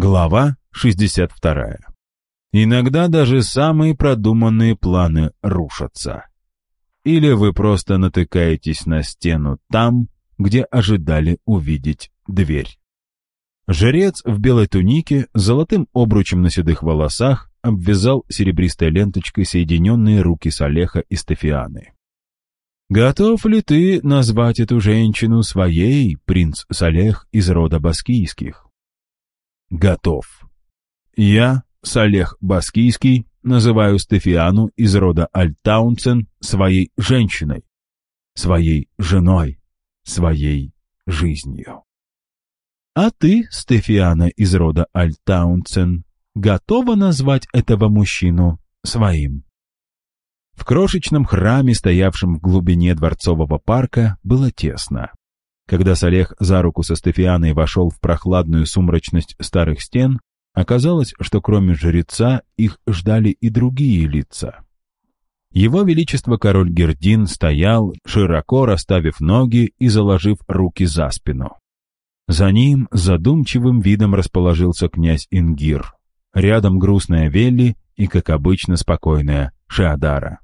Глава 62. Иногда даже самые продуманные планы рушатся. Или вы просто натыкаетесь на стену там, где ожидали увидеть дверь. Жрец в белой тунике с золотым обручем на седых волосах обвязал серебристой ленточкой соединенные руки Салеха и Стефианы. «Готов ли ты назвать эту женщину своей, принц Салех из рода Баскийских?» Готов. Я, Салех Баскийский, называю Стефиану из рода Альтаунсен своей женщиной, своей женой, своей жизнью. А ты, Стефиана из рода Альтаунсен, готова назвать этого мужчину своим? В крошечном храме, стоявшем в глубине дворцового парка, было тесно. Когда Салех за руку со Стефианой вошел в прохладную сумрачность старых стен, оказалось, что кроме жреца их ждали и другие лица. Его Величество король Гердин стоял, широко расставив ноги и заложив руки за спину. За ним задумчивым видом расположился князь Ингир. Рядом грустная Велли и, как обычно, спокойная Шеодара.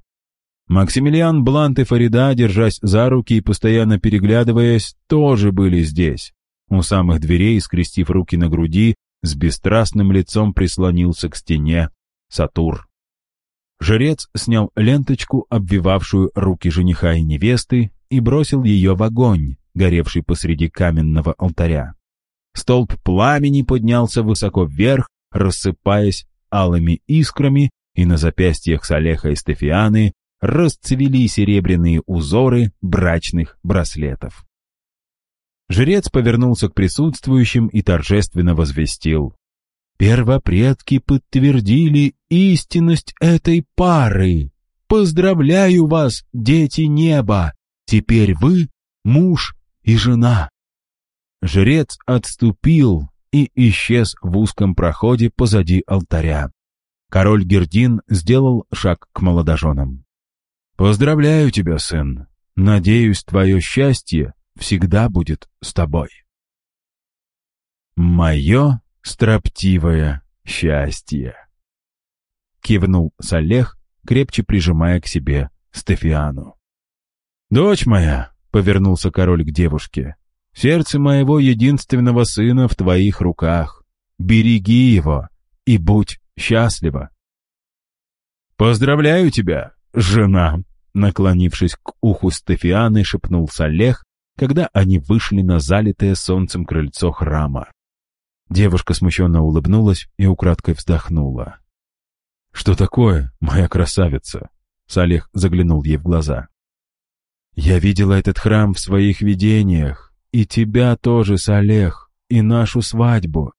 Максимилиан, Блант и Фарида, держась за руки и постоянно переглядываясь, тоже были здесь. У самых дверей, скрестив руки на груди, с бесстрастным лицом прислонился к стене Сатур. Жрец снял ленточку, обвивавшую руки жениха и невесты, и бросил ее в огонь, горевший посреди каменного алтаря. Столб пламени поднялся высоко вверх, рассыпаясь алыми искрами, и на запястьях Салеха и Стефианы расцвели серебряные узоры брачных браслетов. Жрец повернулся к присутствующим и торжественно возвестил. «Первопредки подтвердили истинность этой пары. Поздравляю вас, дети неба! Теперь вы муж и жена». Жрец отступил и исчез в узком проходе позади алтаря. Король Гердин сделал шаг к молодоженам. Поздравляю тебя, сын. Надеюсь, твое счастье всегда будет с тобой. Мое строптивое счастье. Кивнул Салех, крепче прижимая к себе Стефиану. «Дочь моя», — повернулся король к девушке, — «сердце моего единственного сына в твоих руках. Береги его и будь счастлива». «Поздравляю тебя, жена!» Наклонившись к уху Стефианы, шепнул Салех, когда они вышли на залитое солнцем крыльцо храма. Девушка смущенно улыбнулась и украдкой вздохнула. «Что такое, моя красавица?» Салех заглянул ей в глаза. «Я видела этот храм в своих видениях, и тебя тоже, Салех, и нашу свадьбу.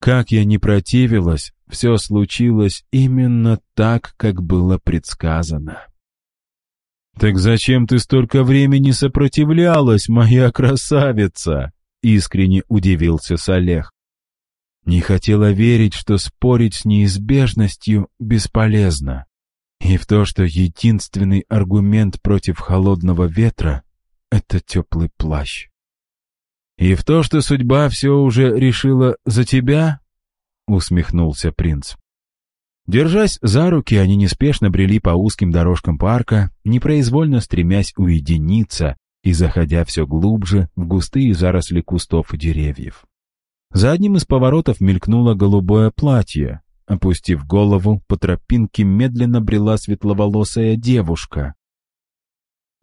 Как я не противилась, все случилось именно так, как было предсказано. «Так зачем ты столько времени сопротивлялась, моя красавица?» — искренне удивился Салех. Не хотела верить, что спорить с неизбежностью бесполезно, и в то, что единственный аргумент против холодного ветра — это теплый плащ. «И в то, что судьба все уже решила за тебя?» — усмехнулся принц. Держась за руки, они неспешно брели по узким дорожкам парка, непроизвольно стремясь уединиться и заходя все глубже в густые заросли кустов и деревьев. За одним из поворотов мелькнуло голубое платье. Опустив голову, по тропинке медленно брела светловолосая девушка.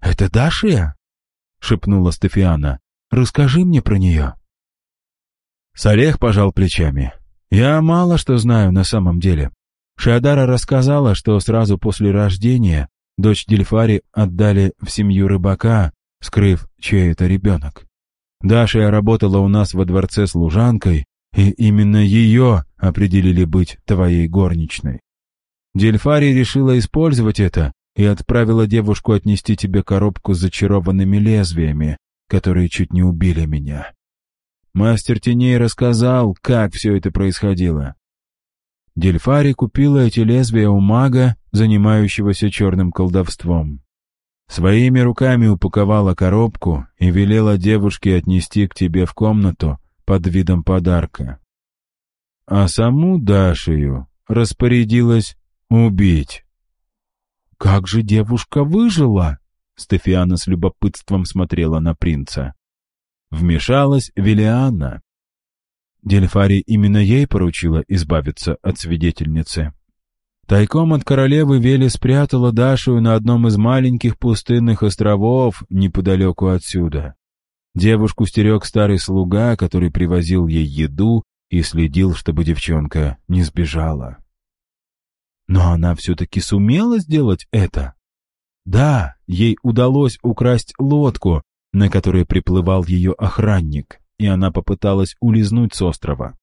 «Это Дашия?» — шепнула Стефиана. Расскажи мне про нее». Салех пожал плечами. «Я мало что знаю на самом деле. Шиадара рассказала, что сразу после рождения дочь Дельфари отдали в семью рыбака, скрыв, чей это ребенок. Даша работала у нас во дворце служанкой, и именно ее определили быть твоей горничной. Дельфари решила использовать это и отправила девушку отнести тебе коробку с зачарованными лезвиями, которые чуть не убили меня. Мастер теней рассказал, как все это происходило. Дельфари купила эти лезвия у мага, занимающегося черным колдовством. Своими руками упаковала коробку и велела девушке отнести к тебе в комнату под видом подарка. а саму Дашию распорядилась убить. «Как же девушка выжила?» Стефиана с любопытством смотрела на принца. Вмешалась Велианна. Дельфари именно ей поручила избавиться от свидетельницы. Тайком от королевы Вели спрятала Дашу на одном из маленьких пустынных островов неподалеку отсюда. Девушку стерег старый слуга, который привозил ей еду и следил, чтобы девчонка не сбежала. Но она все-таки сумела сделать это. Да, ей удалось украсть лодку, на которой приплывал ее охранник, и она попыталась улизнуть с острова.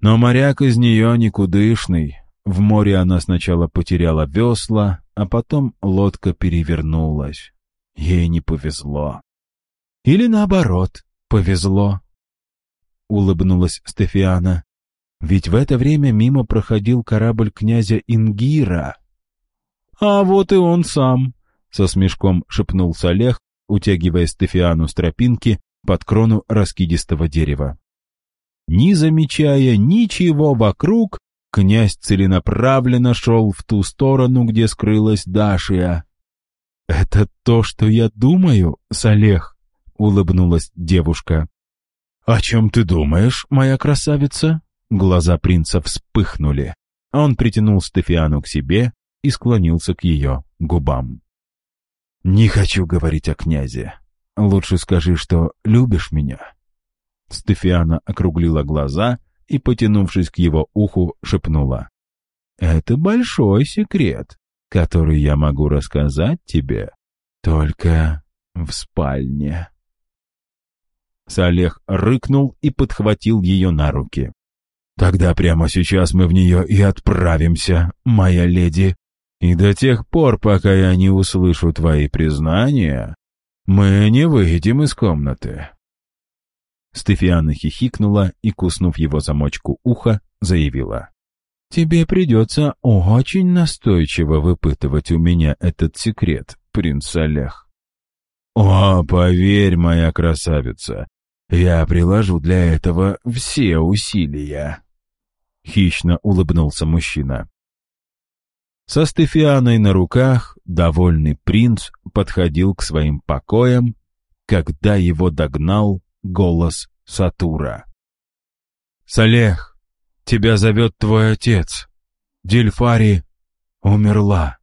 Но моряк из нее никудышный. В море она сначала потеряла весла, а потом лодка перевернулась. Ей не повезло. Или наоборот, повезло. Улыбнулась Стефиана. Ведь в это время мимо проходил корабль князя Ингира. «А вот и он сам», — со смешком шепнул Салех, утягивая Стефиану с тропинки под крону раскидистого дерева. Не замечая ничего вокруг, князь целенаправленно шел в ту сторону, где скрылась Дашия. «Это то, что я думаю, Салех», — улыбнулась девушка. «О чем ты думаешь, моя красавица?» Глаза принца вспыхнули. Он притянул Стефиану к себе и склонился к ее губам. «Не хочу говорить о князе. Лучше скажи, что любишь меня». Стефиана округлила глаза и, потянувшись к его уху, шепнула. «Это большой секрет, который я могу рассказать тебе только в спальне». Салех рыкнул и подхватил ее на руки. Тогда прямо сейчас мы в нее и отправимся, моя леди. И до тех пор, пока я не услышу твои признания, мы не выйдем из комнаты». Стефиана хихикнула и, куснув его замочку уха, заявила. «Тебе придется очень настойчиво выпытывать у меня этот секрет, принц Олег». «О, поверь, моя красавица, я приложу для этого все усилия». Хищно улыбнулся мужчина. Со Стефианой на руках довольный принц подходил к своим покоям, когда его догнал голос Сатура. «Салех, тебя зовет твой отец. Дельфари умерла».